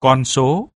con số